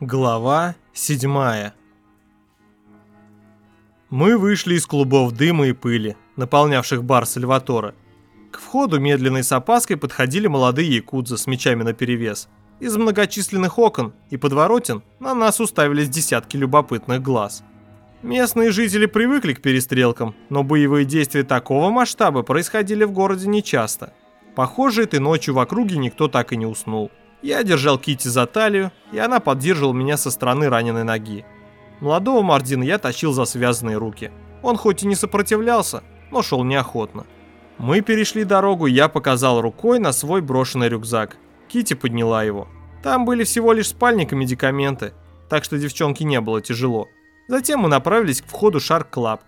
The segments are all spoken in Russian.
Глава 7 Мы вышли из клубов дыма и пыли, наполнявших бар Сальватора. К входу медленной с опаской подходили молодые якудзы с мечами наперевес. Из многочисленных окон и подворотен на нас уставились десятки любопытных глаз. Местные жители привыкли к перестрелкам, но боевые действия такого масштаба происходили в городе нечасто. Похоже, этой ночью в округе никто так и не уснул. Я держал Кити за талию, и она поддерживала меня со стороны раненой ноги. Молодого Мардина я тащил за связанные руки. Он хоть и не сопротивлялся, но шел неохотно. Мы перешли дорогу, я показал рукой на свой брошенный рюкзак. Кити подняла его. Там были всего лишь спальник и медикаменты, так что девчонке не было тяжело. Затем мы направились к входу Shark Club.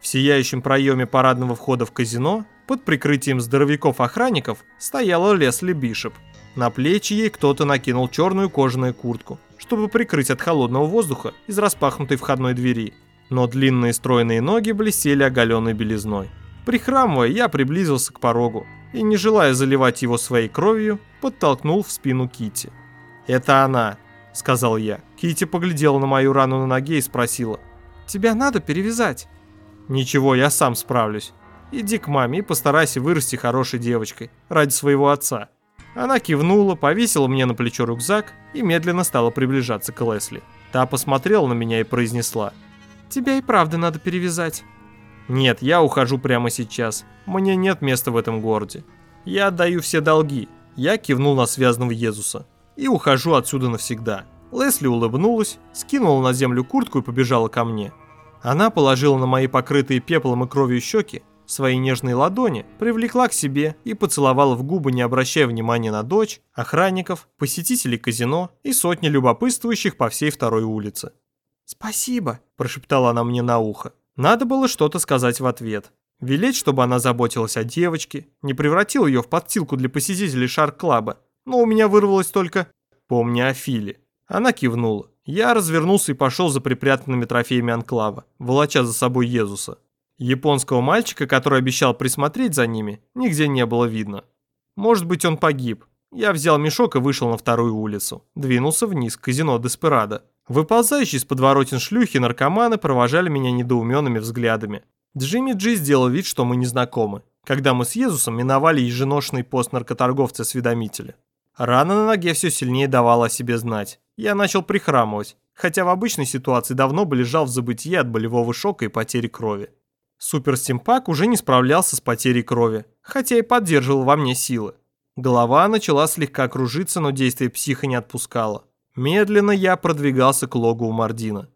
В сияющем проеме парадного входа в казино, под прикрытием здоровяков-охранников, стояла Лесли Бишоп. На плечи ей кто-то накинул черную кожаную куртку, чтобы прикрыть от холодного воздуха из распахнутой входной двери. Но длинные стройные ноги блестели оголенной белизной. Прихрамывая, я приблизился к порогу и, не желая заливать его своей кровью, подтолкнул в спину Кити. «Это она», — сказал я. Кити поглядела на мою рану на ноге и спросила. «Тебя надо перевязать?» «Ничего, я сам справлюсь. Иди к маме и постарайся вырасти хорошей девочкой ради своего отца». Она кивнула, повесила мне на плечо рюкзак и медленно стала приближаться к Лесли. Та посмотрела на меня и произнесла. «Тебя и правда надо перевязать». «Нет, я ухожу прямо сейчас. Мне нет места в этом городе. Я отдаю все долги». Я кивнул на связанного Езуса. «И ухожу отсюда навсегда». Лесли улыбнулась, скинула на землю куртку и побежала ко мне. Она положила на мои покрытые пеплом и кровью щеки свои нежные ладони, привлекла к себе и поцеловала в губы, не обращая внимания на дочь, охранников, посетителей казино и сотни любопытствующих по всей второй улице. «Спасибо», – прошептала она мне на ухо. Надо было что-то сказать в ответ. Велеть, чтобы она заботилась о девочке, не превратил ее в подстилку для посетителей шар-клаба, но у меня вырвалось только «помни о Филе». Она кивнула. Я развернулся и пошел за припрятанными трофеями анклава, волоча за собой Езуса. Японского мальчика, который обещал присмотреть за ними, нигде не было видно. Может быть, он погиб. Я взял мешок и вышел на вторую улицу. Двинулся вниз, к казино Деспирадо. Выползающие из подворотен шлюхи наркоманы провожали меня недоуменными взглядами. Джимми Джи сделал вид, что мы не знакомы, когда мы с Езусом миновали еженошный пост наркоторговца-осведомителя. Рана на ноге все сильнее давала о себе знать. Я начал прихрамывать, хотя в обычной ситуации давно бы лежал в забытии от болевого шока и потери крови. Суперстимпак уже не справлялся с потерей крови, хотя и поддерживал во мне силы. Голова начала слегка кружиться, но действие психа не отпускало. Медленно я продвигался к логу Мардина.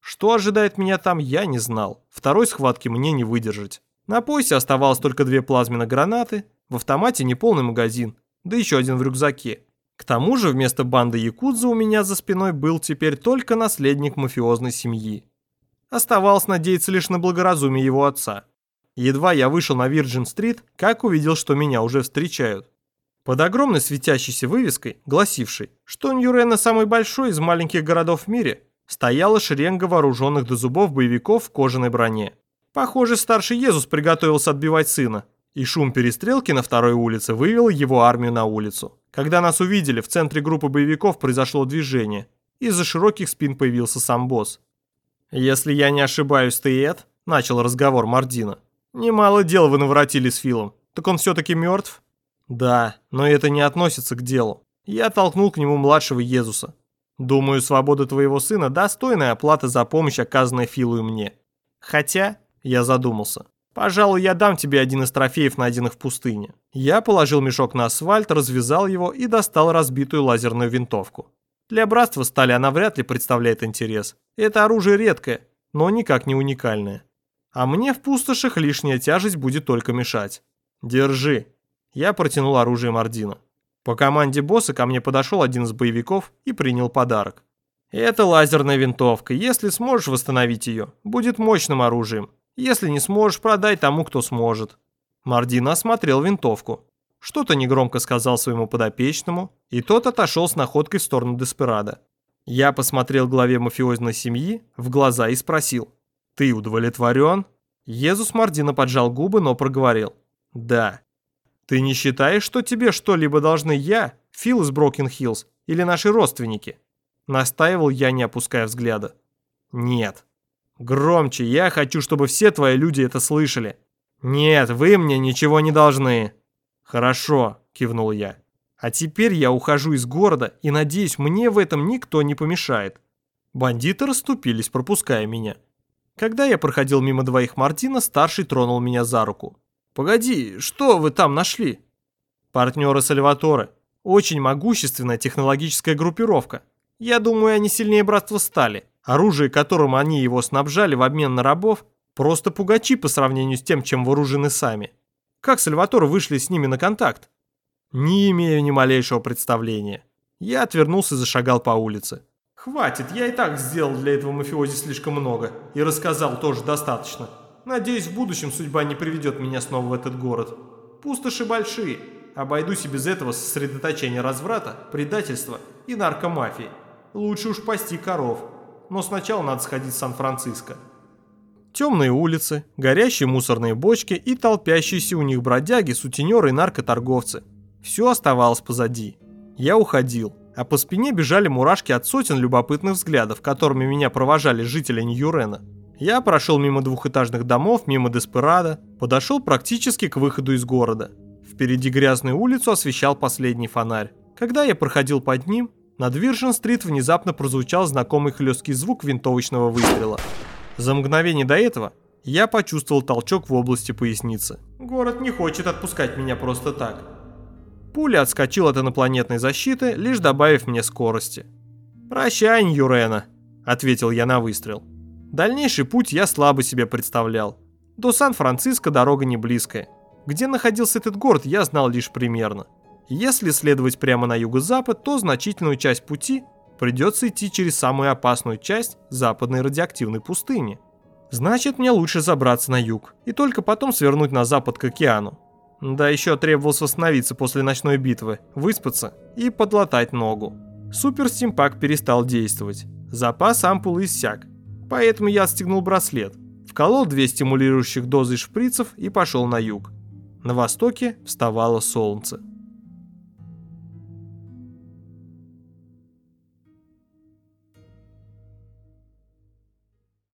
Что ожидает меня там, я не знал. Второй схватки мне не выдержать. На поясе оставалось только две плазменных гранаты, в автомате неполный магазин, да еще один в рюкзаке. К тому же вместо банды Якудза у меня за спиной был теперь только наследник мафиозной семьи. Оставалось надеяться лишь на благоразумие его отца. Едва я вышел на Вирджин-стрит, как увидел, что меня уже встречают. Под огромной светящейся вывеской, гласившей, что Ньюрена самый большой из маленьких городов в мире, стояла шеренга вооруженных до зубов боевиков в кожаной броне. Похоже, старший Езус приготовился отбивать сына, и шум перестрелки на второй улице вывел его армию на улицу. Когда нас увидели, в центре группы боевиков произошло движение. Из-за широких спин появился сам босс. «Если я не ошибаюсь, ты Эд?» – начал разговор Мардина. «Немало дел вы наворотили с Филом. Так он все-таки мертв?» «Да, но это не относится к делу. Я толкнул к нему младшего Езуса. Думаю, свобода твоего сына – достойная оплата за помощь, оказанную Филу и мне. Хотя, я задумался, пожалуй, я дам тебе один из трофеев, найденных в пустыне». Я положил мешок на асфальт, развязал его и достал разбитую лазерную винтовку. Для братства стали она вряд ли представляет интерес. Это оружие редкое, но никак не уникальное. А мне в пустошах лишняя тяжесть будет только мешать. Держи. Я протянул оружие Мардина. По команде босса ко мне подошел один из боевиков и принял подарок. Это лазерная винтовка. Если сможешь восстановить ее, будет мощным оружием. Если не сможешь, продай тому, кто сможет. Мардин осмотрел винтовку. Что-то негромко сказал своему подопечному, и тот отошел с находкой в сторону Деспирада. Я посмотрел главе мафиозной семьи в глаза и спросил, «Ты удовлетворен?» Езус Мардина поджал губы, но проговорил, «Да». «Ты не считаешь, что тебе что-либо должны я, Фил из Брокен Хиллз или наши родственники?» Настаивал я, не опуская взгляда. Нет. Громче, я хочу, чтобы все твои люди это слышали. Нет, вы мне ничего не должны. Хорошо, кивнул я. А теперь я ухожу из города и надеюсь, мне в этом никто не помешает. Бандиты расступились, пропуская меня. Когда я проходил мимо двоих Мартина, старший тронул меня за руку. «Погоди, что вы там нашли?» «Партнеры Сальваторе. Очень могущественная технологическая группировка. Я думаю, они сильнее братства стали. Оружие, которым они его снабжали в обмен на рабов, просто пугачи по сравнению с тем, чем вооружены сами. Как Сальваторе вышли с ними на контакт? Не имею ни малейшего представления. Я отвернулся и зашагал по улице. Хватит, я и так сделал для этого мафиози слишком много. И рассказал тоже достаточно. Надеюсь, в будущем судьба не приведет меня снова в этот город. Пустоши большие. Обойдусь и без этого сосредоточения разврата, предательства и наркомафии. Лучше уж пасти коров. Но сначала надо сходить в Сан-Франциско. Темные улицы, горящие мусорные бочки и толпящиеся у них бродяги, сутенеры и наркоторговцы. Все оставалось позади. Я уходил а по спине бежали мурашки от сотен любопытных взглядов, которыми меня провожали жители Ньюрена. Я прошел мимо двухэтажных домов, мимо Деспирада, подошел практически к выходу из города. Впереди грязную улицу освещал последний фонарь. Когда я проходил под ним, над Виржин-стрит внезапно прозвучал знакомый хлесткий звук винтовочного выстрела. За мгновение до этого я почувствовал толчок в области поясницы. Город не хочет отпускать меня просто так. Пуля отскочила от инопланетной защиты, лишь добавив мне скорости. «Прощай, Ньюрена», — ответил я на выстрел. Дальнейший путь я слабо себе представлял. До Сан-Франциско дорога не близкая. Где находился этот город, я знал лишь примерно. Если следовать прямо на юго-запад, то значительную часть пути придется идти через самую опасную часть западной радиоактивной пустыни. Значит, мне лучше забраться на юг и только потом свернуть на запад к океану. Да еще требовалось восстановиться после ночной битвы, выспаться и подлатать ногу. Супер-стимпак перестал действовать. Запас ампулы иссяк. Поэтому я отстегнул браслет, вколол две стимулирующих дозы шприцев и пошел на юг. На востоке вставало солнце.